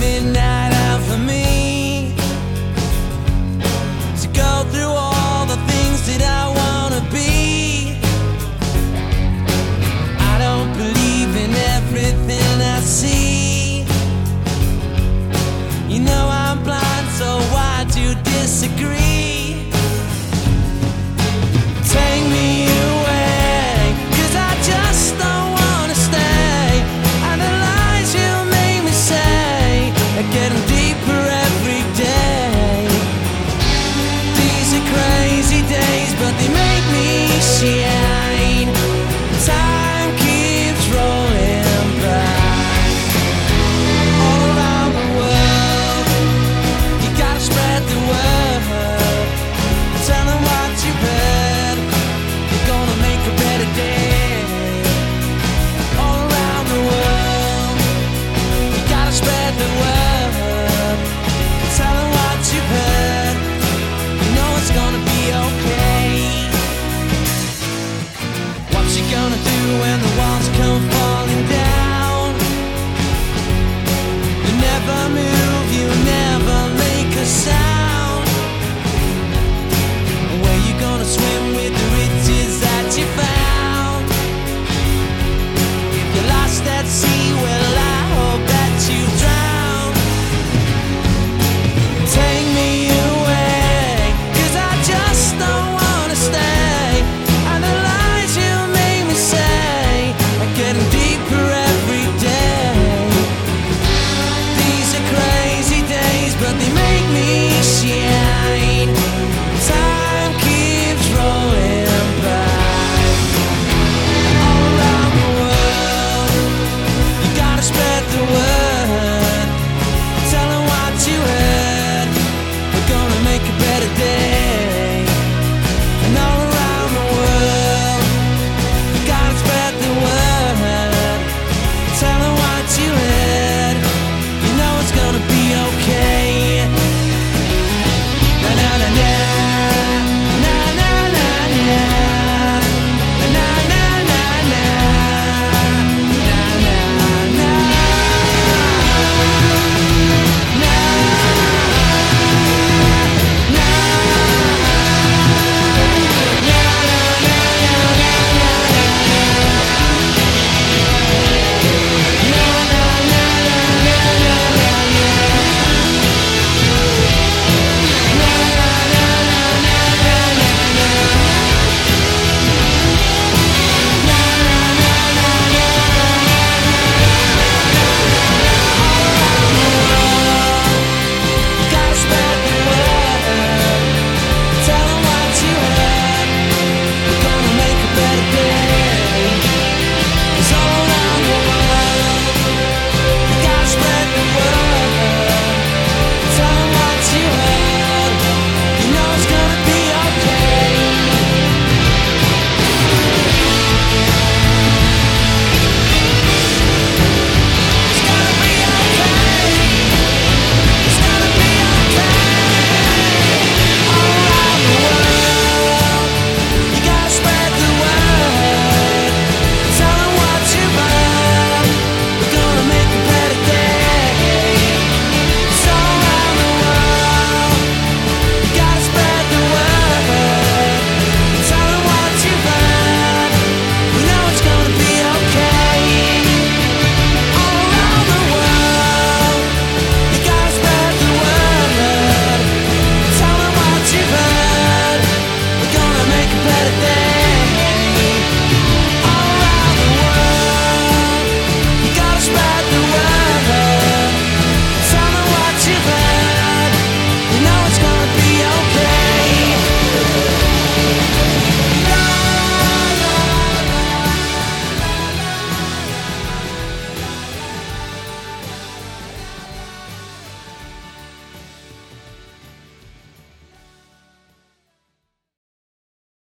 Now.